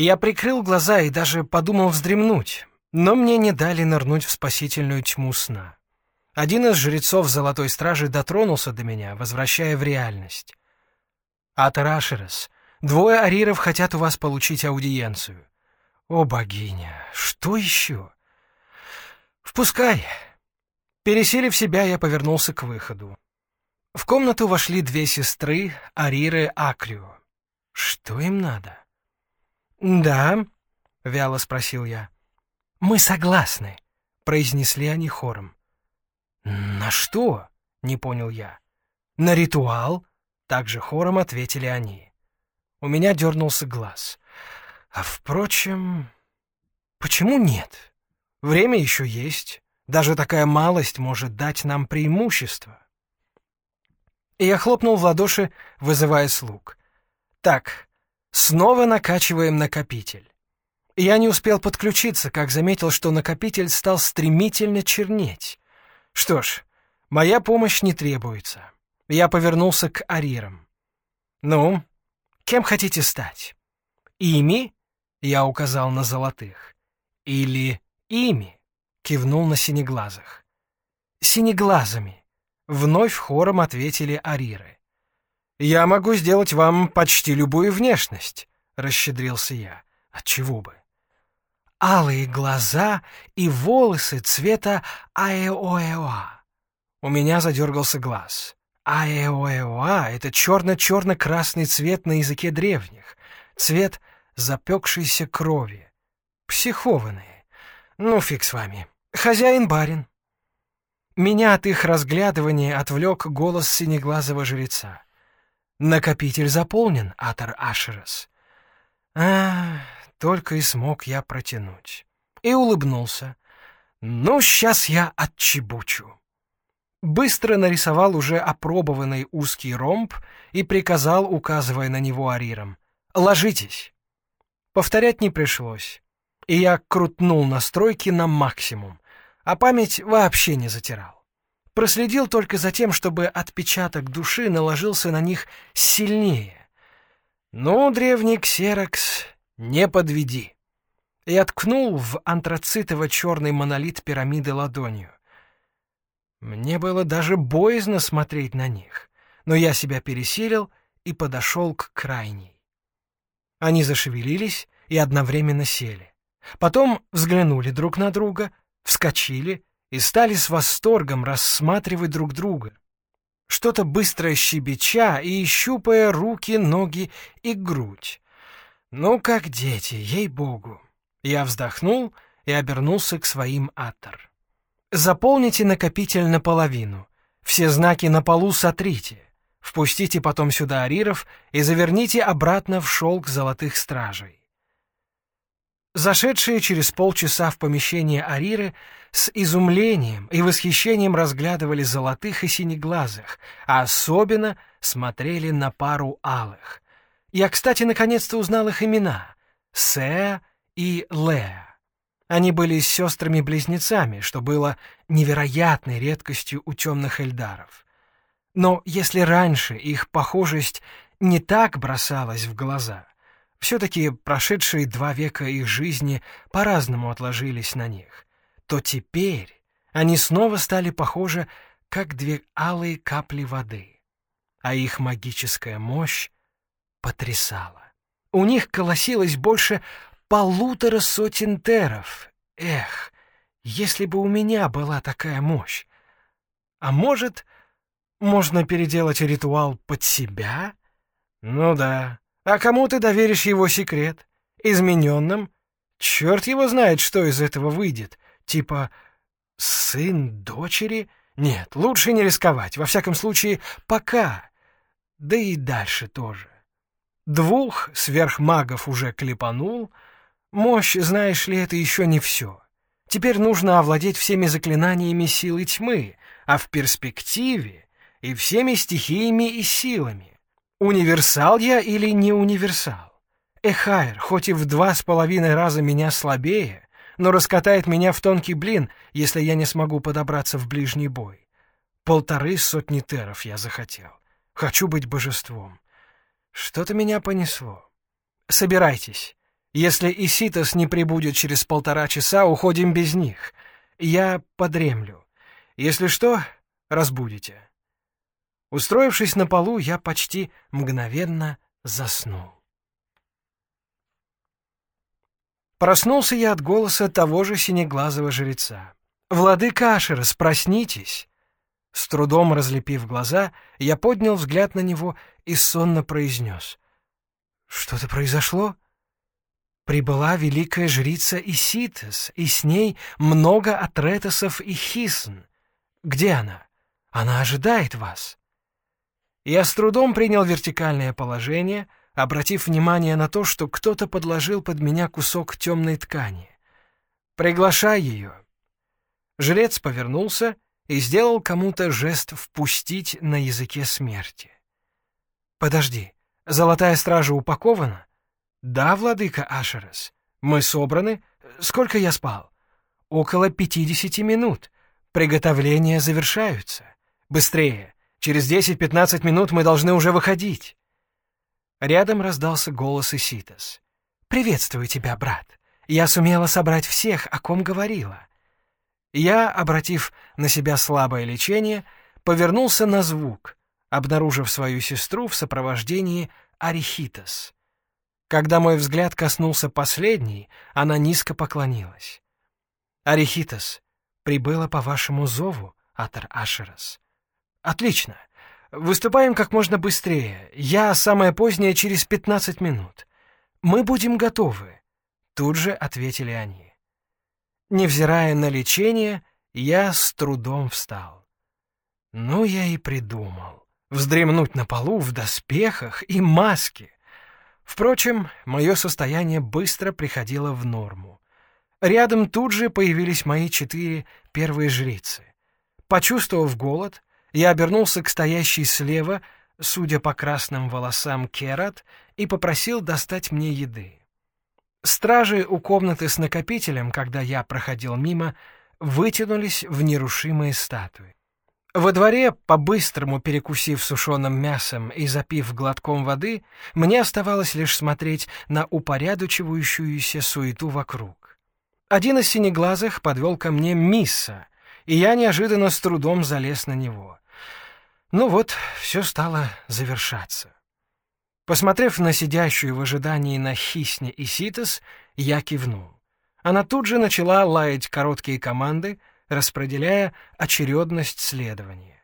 Я прикрыл глаза и даже подумал вздремнуть, но мне не дали нырнуть в спасительную тьму сна. Один из жрецов Золотой Стражи дотронулся до меня, возвращая в реальность. «Атарашерес, двое ариров хотят у вас получить аудиенцию». «О, богиня, что еще?» «Впускай!» Пересилив себя, я повернулся к выходу. В комнату вошли две сестры, Ариры Акрио. Что им надо? «Да?» — вяло спросил я. «Мы согласны», — произнесли они хором. «На что?» — не понял я. «На ритуал?» — также хором ответили они. У меня дернулся глаз. А впрочем, почему нет? Время еще есть. Даже такая малость может дать нам преимущество. И я хлопнул в ладоши, вызывая слуг. Так, снова накачиваем накопитель. Я не успел подключиться, как заметил, что накопитель стал стремительно чернеть. Что ж, моя помощь не требуется. Я повернулся к арирам. «Ну, кем хотите стать? Ими?» — я указал на золотых. «Или ими?» кивнул на синеглазых. «Синеглазами!» — вновь хором ответили ариры. «Я могу сделать вам почти любую внешность», — расщедрился я. «Отчего бы?» «Алые глаза и волосы цвета аэоэоа». У меня задергался глаз. Аэоэоа — это черно-черно-красный цвет на языке древних, цвет запекшейся крови. Психованные. Ну, фиг с вами. «Хозяин-барин». Меня от их разглядывания отвлек голос синеглазого жреца. «Накопитель заполнен, Атар Ашерас». А, только и смог я протянуть. И улыбнулся. «Ну, сейчас я отчебучу». Быстро нарисовал уже опробованный узкий ромб и приказал, указывая на него ариром. «Ложитесь». Повторять не пришлось и я крутнул настройки на максимум, а память вообще не затирал. Проследил только за тем, чтобы отпечаток души наложился на них сильнее. Ну, древний ксерокс, не подведи. И откнул в антрацитово-черный монолит пирамиды ладонью. Мне было даже боязно смотреть на них, но я себя пересилил и подошел к крайней. Они зашевелились и одновременно сели. Потом взглянули друг на друга, вскочили и стали с восторгом рассматривать друг друга. Что-то быстро щебеча и щупая руки, ноги и грудь. Ну, как дети, ей-богу. Я вздохнул и обернулся к своим атор. Заполните накопитель наполовину. Все знаки на полу сотрите. Впустите потом сюда ариров и заверните обратно в шелк золотых стражей. Зашедшие через полчаса в помещение Ариры с изумлением и восхищением разглядывали золотых и синеглазых, а особенно смотрели на пару алых. Я, кстати, наконец-то узнал их имена — Сеа и Леа. Они были сестрами-близнецами, что было невероятной редкостью у темных эльдаров. Но если раньше их похожесть не так бросалась в глаза — все-таки прошедшие два века их жизни по-разному отложились на них, то теперь они снова стали похожи, как две алые капли воды, а их магическая мощь потрясала. У них колосилось больше полутора сотен теров. Эх, если бы у меня была такая мощь. А может, можно переделать ритуал под себя? Ну да, а кому ты доверишь его секрет? Измененным? Черт его знает, что из этого выйдет. Типа сын дочери? Нет, лучше не рисковать. Во всяком случае, пока. Да и дальше тоже. Двух сверхмагов уже клепанул. Мощь, знаешь ли, это еще не все. Теперь нужно овладеть всеми заклинаниями силы тьмы, а в перспективе и всеми стихиями и силами. Универсал я или не универсал? Эхайр, хоть и в два с половиной раза меня слабее, но раскатает меня в тонкий блин, если я не смогу подобраться в ближний бой. Полторы сотни теров я захотел. Хочу быть божеством. Что-то меня понесло. Собирайтесь. Если Иситос не прибудет через полтора часа, уходим без них. Я подремлю. Если что, разбудите. Устроившись на полу, я почти мгновенно заснул. Проснулся я от голоса того же синеглазого жреца. «Владыка Ашерас, проснитесь!» С трудом разлепив глаза, я поднял взгляд на него и сонно произнес. «Что-то произошло?» Прибыла великая жрица Иситес, и с ней много атретосов и хисн. Где она? Она ожидает вас. Я с трудом принял вертикальное положение, обратив внимание на то, что кто-то подложил под меня кусок темной ткани. «Приглашай ее». Жрец повернулся и сделал кому-то жест «впустить» на языке смерти. «Подожди, золотая стража упакована?» «Да, владыка Ашерес. Мы собраны. Сколько я спал?» «Около пятидесяти минут. Приготовления завершаются. Быстрее. Через десять-пятнадцать минут мы должны уже выходить». Рядом раздался голос Иситас. «Приветствую тебя, брат. Я сумела собрать всех, о ком говорила». Я, обратив на себя слабое лечение, повернулся на звук, обнаружив свою сестру в сопровождении Арихитас. Когда мой взгляд коснулся последней, она низко поклонилась. «Арихитас, прибыла по вашему зову, Атар Ашерас». «Отлично. Выступаем как можно быстрее. Я самое позднее через пятнадцать минут. Мы будем готовы», — тут же ответили они. Невзирая на лечение, я с трудом встал. Ну, я и придумал. Вздремнуть на полу в доспехах и маске. Впрочем, мое состояние быстро приходило в норму. Рядом тут же появились мои четыре первые жрицы. Почувствовав голод, я обернулся к стоящей слева, судя по красным волосам, Керат, и попросил достать мне еды. Стражи у комнаты с накопителем, когда я проходил мимо, вытянулись в нерушимые статуи. Во дворе, по-быстрому перекусив сушеным мясом и запив глотком воды, мне оставалось лишь смотреть на упорядочивающуюся суету вокруг. Один из синеглазых подвел ко мне Мисса, и я неожиданно с трудом залез на него. Ну вот, все стало завершаться. Посмотрев на сидящую в ожидании на Хисне и я кивнул. Она тут же начала лаять короткие команды, распределяя очередность следования.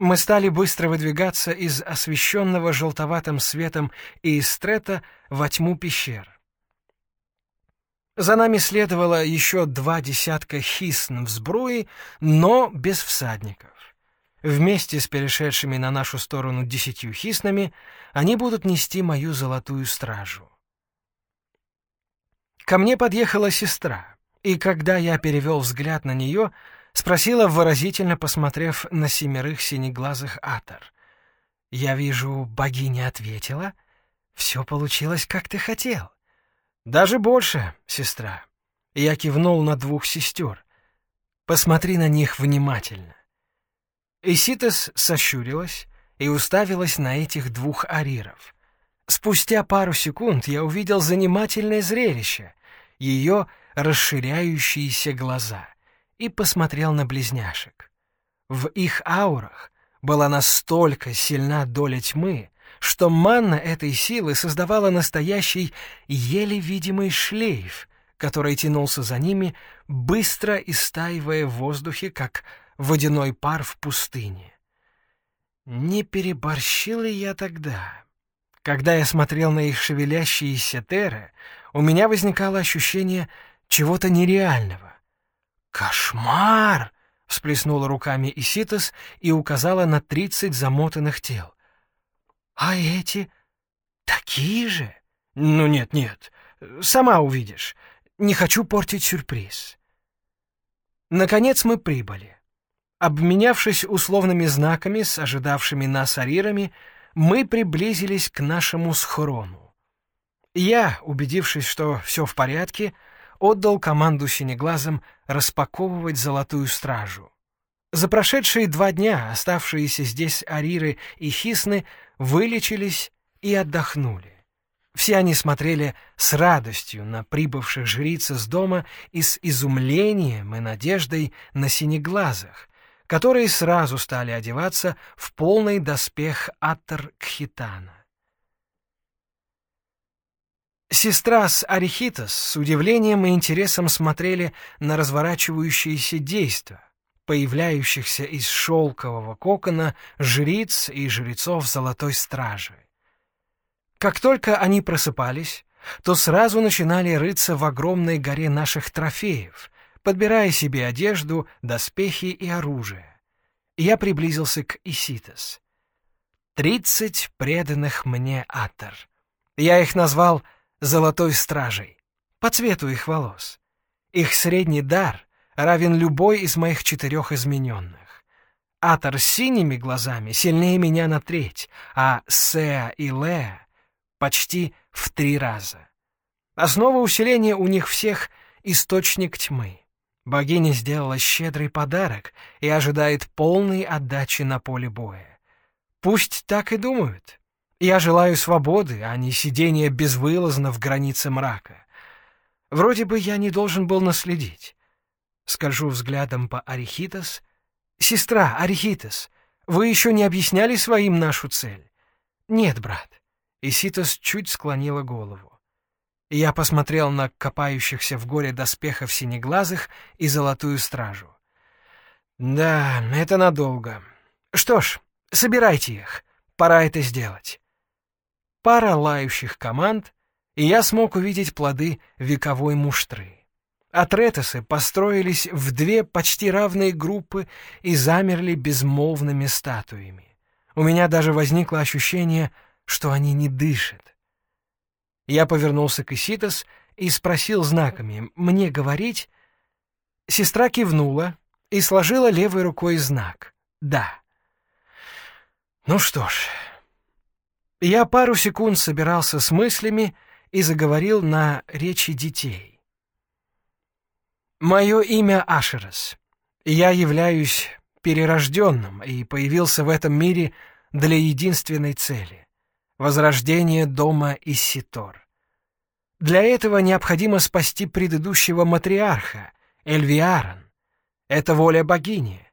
Мы стали быстро выдвигаться из освещенного желтоватым светом и эстрета во тьму пещер. За нами следовало еще два десятка хисн в сбруе, но без всадников. Вместе с перешедшими на нашу сторону десятью хиснами они будут нести мою золотую стражу. Ко мне подъехала сестра и когда я перевел взгляд на нее, спросила, выразительно посмотрев на семерых синеглазых атор. «Я вижу, богиня ответила. Все получилось, как ты хотел». «Даже больше, сестра». Я кивнул на двух сестер. «Посмотри на них внимательно». Иситес сощурилась и уставилась на этих двух ариров. Спустя пару секунд я увидел занимательное зрелище. Ее расширяющиеся глаза и посмотрел на близняшек. В их аурах была настолько сильна доля тьмы, что манна этой силы создавала настоящий еле видимый шлейф, который тянулся за ними, быстро истаивая в воздухе, как водяной пар в пустыне. Не переборщил ли я тогда? Когда я смотрел на их шевелящиеся теры, у меня возникало ощущение чего-то нереального. «Кошмар!» — всплеснула руками Иситос и указала на тридцать замотанных тел. «А эти такие же?» «Ну нет-нет, сама увидишь. Не хочу портить сюрприз». Наконец мы прибыли. Обменявшись условными знаками с ожидавшими нас арирами, мы приблизились к нашему схрону. Я, убедившись, что все в порядке, — отдал команду синеглазам распаковывать золотую стражу. За прошедшие два дня оставшиеся здесь ариры и хисны вылечились и отдохнули. Все они смотрели с радостью на прибывших жриц из дома и с изумлением и надеждой на синеглазых, которые сразу стали одеваться в полный доспех Аттер-Кхитана. Сестра с Арихитос с удивлением и интересом смотрели на разворачивающиеся действия, появляющихся из шелкового кокона жриц и жрецов Золотой Стражи. Как только они просыпались, то сразу начинали рыться в огромной горе наших трофеев, подбирая себе одежду, доспехи и оружие. Я приблизился к Иситос. Тридцать преданных мне Атор. Я их назвал «золотой стражей» по цвету их волос. Их средний дар равен любой из моих четырех измененных. Атор с синими глазами сильнее меня на треть, а Сеа и Леа почти в три раза. Основа усиления у них всех — источник тьмы. Богиня сделала щедрый подарок и ожидает полной отдачи на поле боя. Пусть так и думают. Я желаю свободы, а не сидения безвылазно в границе мрака. Вроде бы я не должен был наследить. Скольжу взглядом по Арихитос. «Сестра, Арихитос, вы еще не объясняли своим нашу цель?» «Нет, брат. Иситос чуть склонила голову. Я посмотрел на копающихся в горе доспехов синеглазых и золотую стражу. «Да, это надолго. Что ж, собирайте их. Пора это сделать». Пара лающих команд, и я смог увидеть плоды вековой муштры. Атретесы построились в две почти равные группы и замерли безмолвными статуями. У меня даже возникло ощущение — что они не дышат. Я повернулся к Иситос и спросил знаками «Мне говорить?» Сестра кивнула и сложила левой рукой знак «Да». Ну что ж, я пару секунд собирался с мыслями и заговорил на речи детей. Мое имя Ашерас. Я являюсь перерожденным и появился в этом мире для единственной цели возрождение дома Исситор. Для этого необходимо спасти предыдущего матриарха, Эльвиарон. Это воля богини.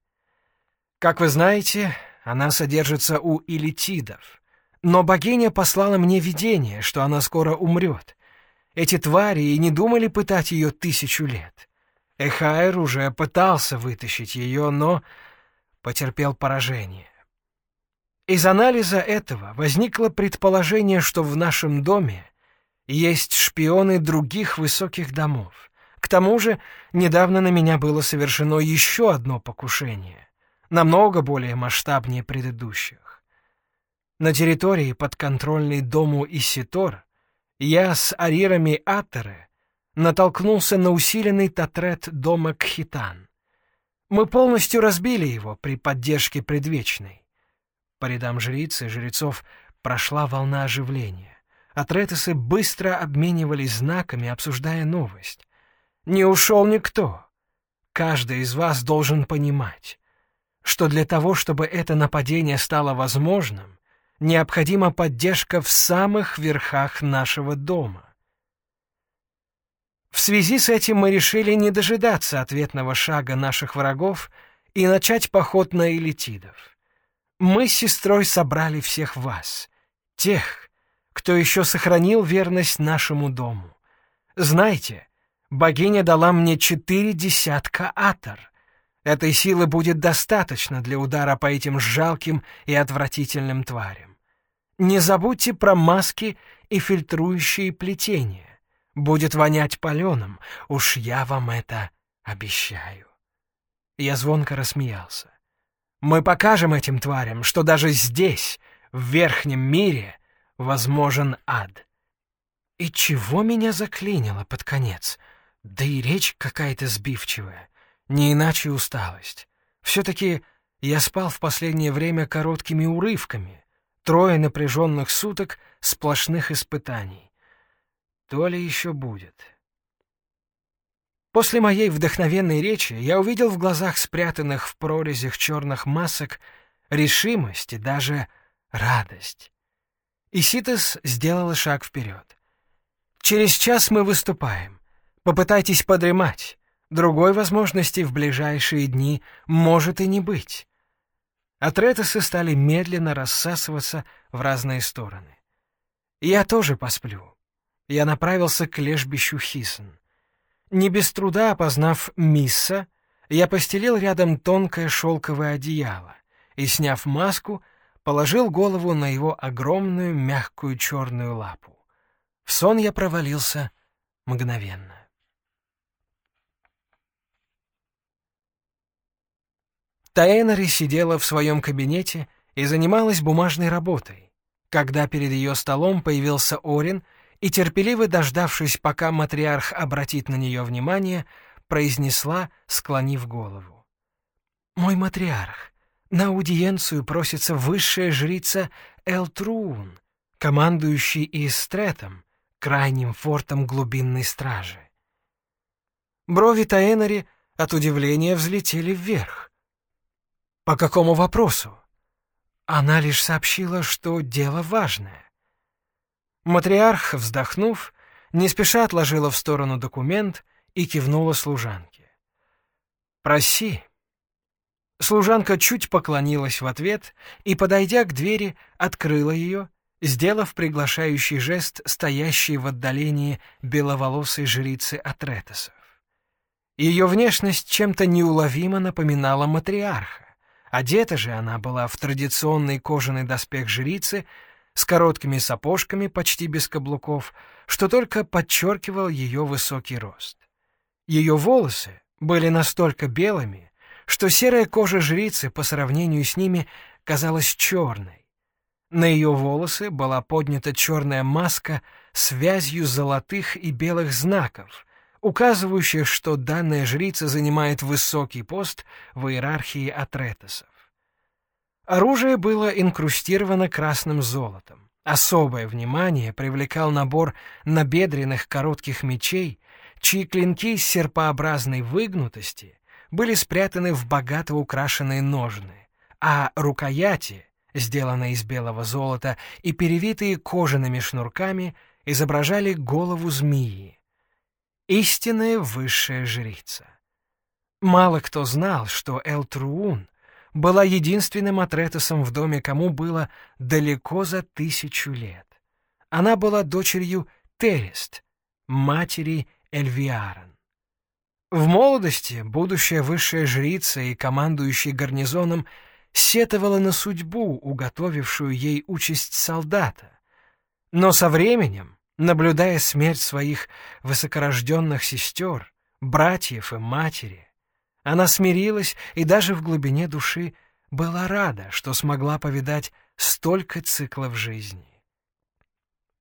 Как вы знаете, она содержится у илитидов. Но богиня послала мне видение, что она скоро умрет. Эти твари и не думали пытать ее тысячу лет. Эхайр уже пытался вытащить ее, но потерпел поражение. Из анализа этого возникло предположение, что в нашем доме есть шпионы других высоких домов. К тому же недавно на меня было совершено еще одно покушение, намного более масштабнее предыдущих. На территории, подконтрольной дому Иситор, я с арирами Атеры натолкнулся на усиленный татрет дома Кхитан. Мы полностью разбили его при поддержке предвечной. По рядам жриц и жрецов прошла волна оживления. Атретесы быстро обменивались знаками, обсуждая новость. «Не ушел никто. Каждый из вас должен понимать, что для того, чтобы это нападение стало возможным, необходима поддержка в самых верхах нашего дома. В связи с этим мы решили не дожидаться ответного шага наших врагов и начать поход на элитидов. Мы с сестрой собрали всех вас, тех, кто еще сохранил верность нашему дому. Знайте, богиня дала мне четыре десятка атор. Этой силы будет достаточно для удара по этим жалким и отвратительным тварям. Не забудьте про маски и фильтрующие плетения. Будет вонять паленым, уж я вам это обещаю. Я звонко рассмеялся. Мы покажем этим тварям, что даже здесь, в верхнем мире, возможен ад. И чего меня заклинило под конец? Да и речь какая-то сбивчивая, не иначе усталость. Все-таки я спал в последнее время короткими урывками, трое напряженных суток сплошных испытаний. То ли еще будет. После моей вдохновенной речи я увидел в глазах спрятанных в прорезях черных масок решимость и даже радость. Иситес сделала шаг вперед. «Через час мы выступаем. Попытайтесь подремать. Другой возможности в ближайшие дни может и не быть». Атретесы стали медленно рассасываться в разные стороны. «Я тоже посплю». Я направился к лежбищу Хисон. Не без труда опознав Мисса, я постелил рядом тонкое шелковое одеяло и, сняв маску, положил голову на его огромную мягкую черную лапу. В сон я провалился мгновенно. Таэнари сидела в своем кабинете и занималась бумажной работой, когда перед ее столом появился Орин — и, терпеливо дождавшись, пока матриарх обратит на нее внимание, произнесла, склонив голову. «Мой матриарх, на аудиенцию просится высшая жрица Элтрун, командующий Истретом, крайним фортом глубинной стражи». Брови Таэнари от удивления взлетели вверх. «По какому вопросу?» Она лишь сообщила, что дело важное. Матриарх, вздохнув, не спеша отложила в сторону документ и кивнула служанке. «Проси». Служанка чуть поклонилась в ответ и, подойдя к двери, открыла ее, сделав приглашающий жест стоящей в отдалении беловолосой жрицы Атретесов. Ее внешность чем-то неуловимо напоминала матриарха. Одета же она была в традиционный кожаный доспех жрицы с короткими сапожками почти без каблуков, что только подчеркивал ее высокий рост. Ее волосы были настолько белыми, что серая кожа жрицы по сравнению с ними казалась черной. На ее волосы была поднята черная маска с вязью золотых и белых знаков, указывающих, что данная жрица занимает высокий пост в иерархии атретесов. Оружие было инкрустировано красным золотом. Особое внимание привлекал набор набедренных коротких мечей, чьи клинки с серпообразной выгнутости были спрятаны в богато украшенные ножны, а рукояти, сделанные из белого золота и перевитые кожаными шнурками, изображали голову змеи. Истинная высшая жрица. Мало кто знал, что Элтруун была единственным атретосом в доме, кому было далеко за тысячу лет. Она была дочерью Терест, матери Эльвиарон. В молодости будущая высшая жрица и командующий гарнизоном сетовала на судьбу, уготовившую ей участь солдата. Но со временем, наблюдая смерть своих высокорожденных сестер, братьев и матери, она смирилась и даже в глубине души была рада, что смогла повидать столько циклов жизни.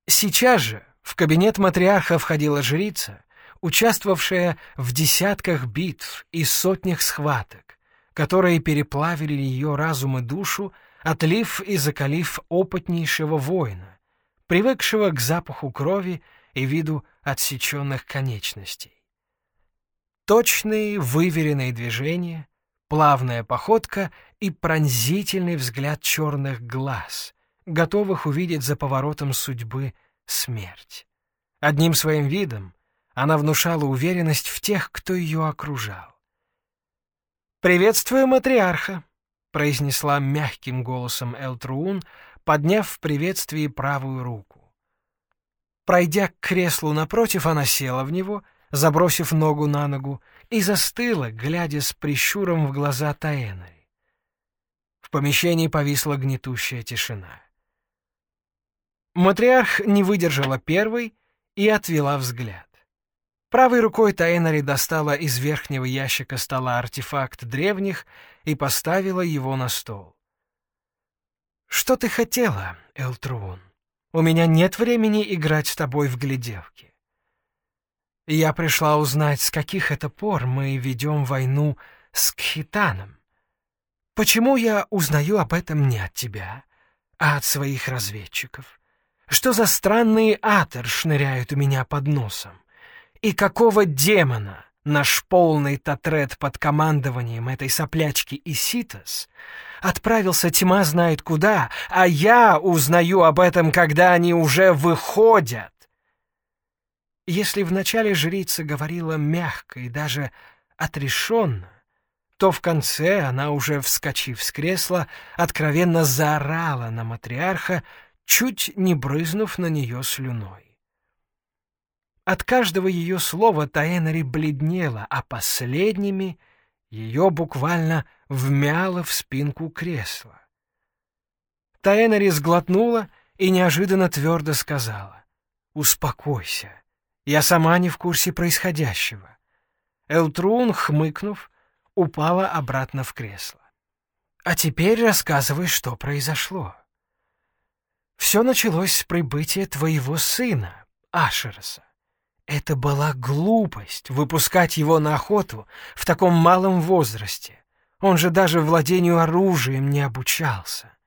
Сейчас же в кабинет матриарха входила жрица, участвовавшая в десятках битв и сотнях схваток, которые переплавили ее разум и душу, отлив и закалив опытнейшего воина, привыкшего к запаху крови и виду отсеченных конечностей. Точные, выверенные движения, плавная походка и пронзительный взгляд черных глаз, готовых увидеть за поворотом судьбы смерть. Одним своим видом она внушала уверенность в тех, кто ее окружал. «Приветствую матриарха», — произнесла мягким голосом Элтруун, подняв в приветствии правую руку. Пройдя к креслу напротив, она села в него — забросив ногу на ногу, и застыла, глядя с прищуром в глаза Таэной. В помещении повисла гнетущая тишина. Матриарх не выдержала первой и отвела взгляд. Правой рукой Таэнари достала из верхнего ящика стола артефакт древних и поставила его на стол. «Что ты хотела, Элтрун? У меня нет времени играть с тобой в гляделки. Я пришла узнать, с каких это пор мы ведем войну с Кхитаном. Почему я узнаю об этом не от тебя, а от своих разведчиков? Что за странные атер шныряют у меня под носом? И какого демона наш полный татрет под командованием этой соплячки Иситас, отправился тьма знает куда, а я узнаю об этом, когда они уже выходят. Если вначале жрица говорила мягко и даже отрешенно, то в конце она, уже вскочив с кресла, откровенно заорала на матриарха, чуть не брызнув на нее слюной. От каждого ее слова Таэнари бледнела, а последними ее буквально вмяло в спинку кресла. Таэнари сглотнула и неожиданно твердо сказала «Успокойся, я сама не в курсе происходящего». Элтрун, хмыкнув, упала обратно в кресло. «А теперь рассказывай, что произошло». «Все началось с прибытия твоего сына, Ашераса. Это была глупость выпускать его на охоту в таком малом возрасте. Он же даже владению оружием не обучался».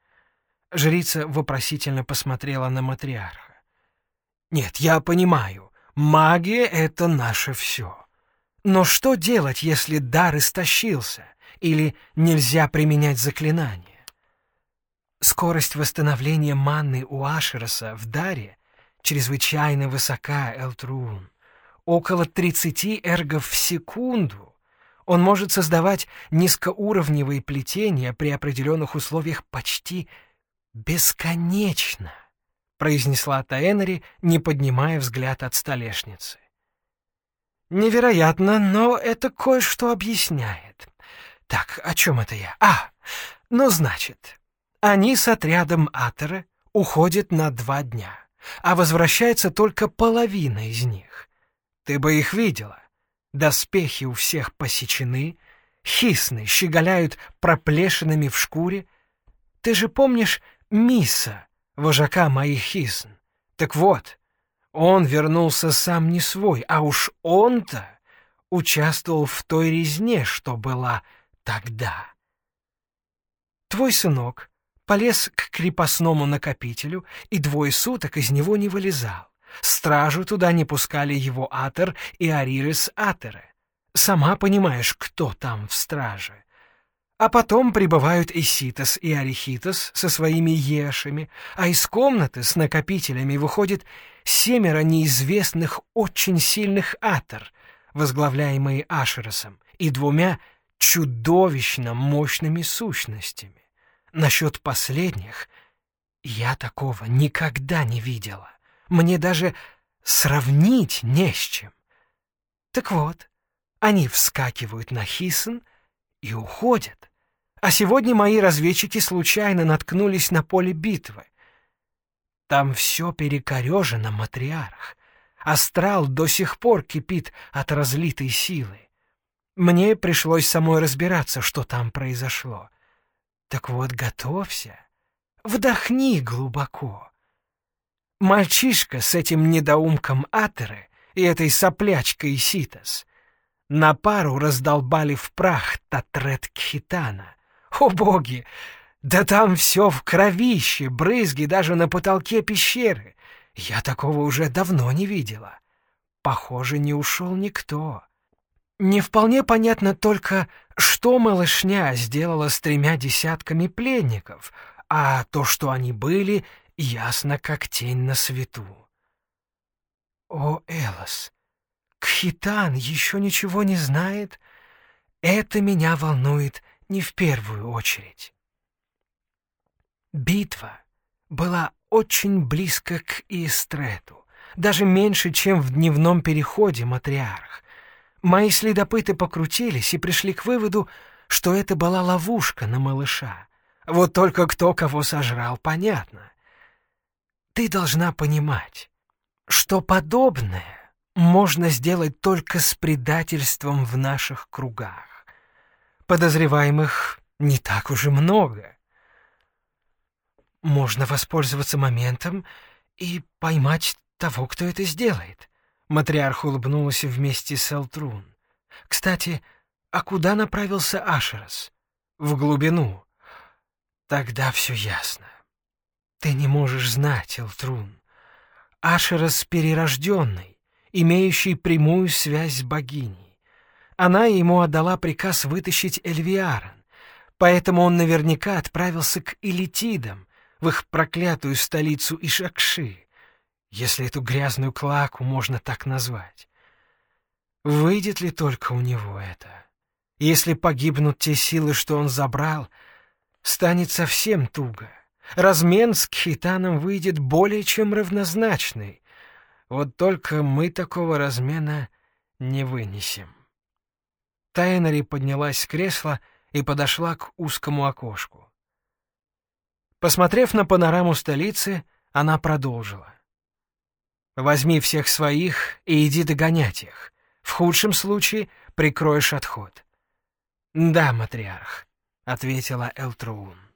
Жрица вопросительно посмотрела на матриарха. «Нет, я понимаю, магия — это наше все. Но что делать, если дар истощился или нельзя применять заклинание? Скорость восстановления манны у Ашероса в даре чрезвычайно высока, Элтрун. Около 30 эргов в секунду. Он может создавать низкоуровневые плетения при определенных условиях почти бесконечно, произнесла Таэнери, не поднимая взгляд от столешницы. Невероятно, но это кое-что объясняет. Так, о чем это я? А, ну, значит, они с отрядом Атера уходят на два дня, а возвращается только половина из них. Ты бы их видела. Доспехи у всех посечены, хисны щеголяют проплешинами в шкуре. Ты же помнишь Миса, вожака моих хисн? Так вот, он вернулся сам не свой, а уж он-то участвовал в той резне, что была тогда. Твой сынок полез к крепостному накопителю и двое суток из него не вылезал. Стражу туда не пускали его Атер и Аририс Атере. Сама понимаешь, кто там в страже. А потом прибывают Иситос и Арихитос со своими ешами, а из комнаты с накопителями выходит семеро неизвестных очень сильных атор, возглавляемые Ашеросом, и двумя чудовищно мощными сущностями. Насчет последних я такого никогда не видела. Мне даже сравнить не с чем. Так вот, они вскакивают на Хисон и уходят. А сегодня мои разведчики случайно наткнулись на поле битвы. Там все перекорежено, матриарх. Астрал до сих пор кипит от разлитой силы. Мне пришлось самой разбираться, что там произошло. Так вот, готовься. Вдохни глубоко. Мальчишка с этим недоумком Атеры и этой соплячкой Ситас на пару раздолбали в прах Татрет Кхитана. О боги! Да там все в кровище, брызги даже на потолке пещеры. Я такого уже давно не видела. Похоже, не ушел никто. Не вполне понятно только, что малышня сделала с тремя десятками пленников, а то, что они были, ясно как тень на свету. О, Элос, Кхитан еще ничего не знает? Это меня волнует не в первую очередь. Битва была очень близко к Истрету, даже меньше, чем в дневном переходе матриарх. Мои следопыты покрутились и пришли к выводу, что это была ловушка на малыша. Вот только кто кого сожрал, понятно. Ты должна понимать, что подобное можно сделать только с предательством в наших кругах. Подозреваемых не так уж и много. Можно воспользоваться моментом и поймать того, кто это сделает. Матриарх улыбнулась вместе с Элтрун. Кстати, а куда направился Ашерас? В глубину. Тогда все ясно. Ты не можешь знать, Элтрун. Ашерас перерожденный, имеющий прямую связь с богиней. Она ему отдала приказ вытащить Эльвиарон, поэтому он наверняка отправился к Элитидам, в их проклятую столицу Ишакши, если эту грязную клаку можно так назвать. Выйдет ли только у него это? Если погибнут те силы, что он забрал, станет совсем туго. Размен с Кхитаном выйдет более чем равнозначный. Вот только мы такого размена не вынесем. Тайнери поднялась с кресла и подошла к узкому окошку. Посмотрев на панораму столицы, она продолжила. «Возьми всех своих и иди догонять их. В худшем случае прикроешь отход». «Да, матриарх», — ответила Элтруун.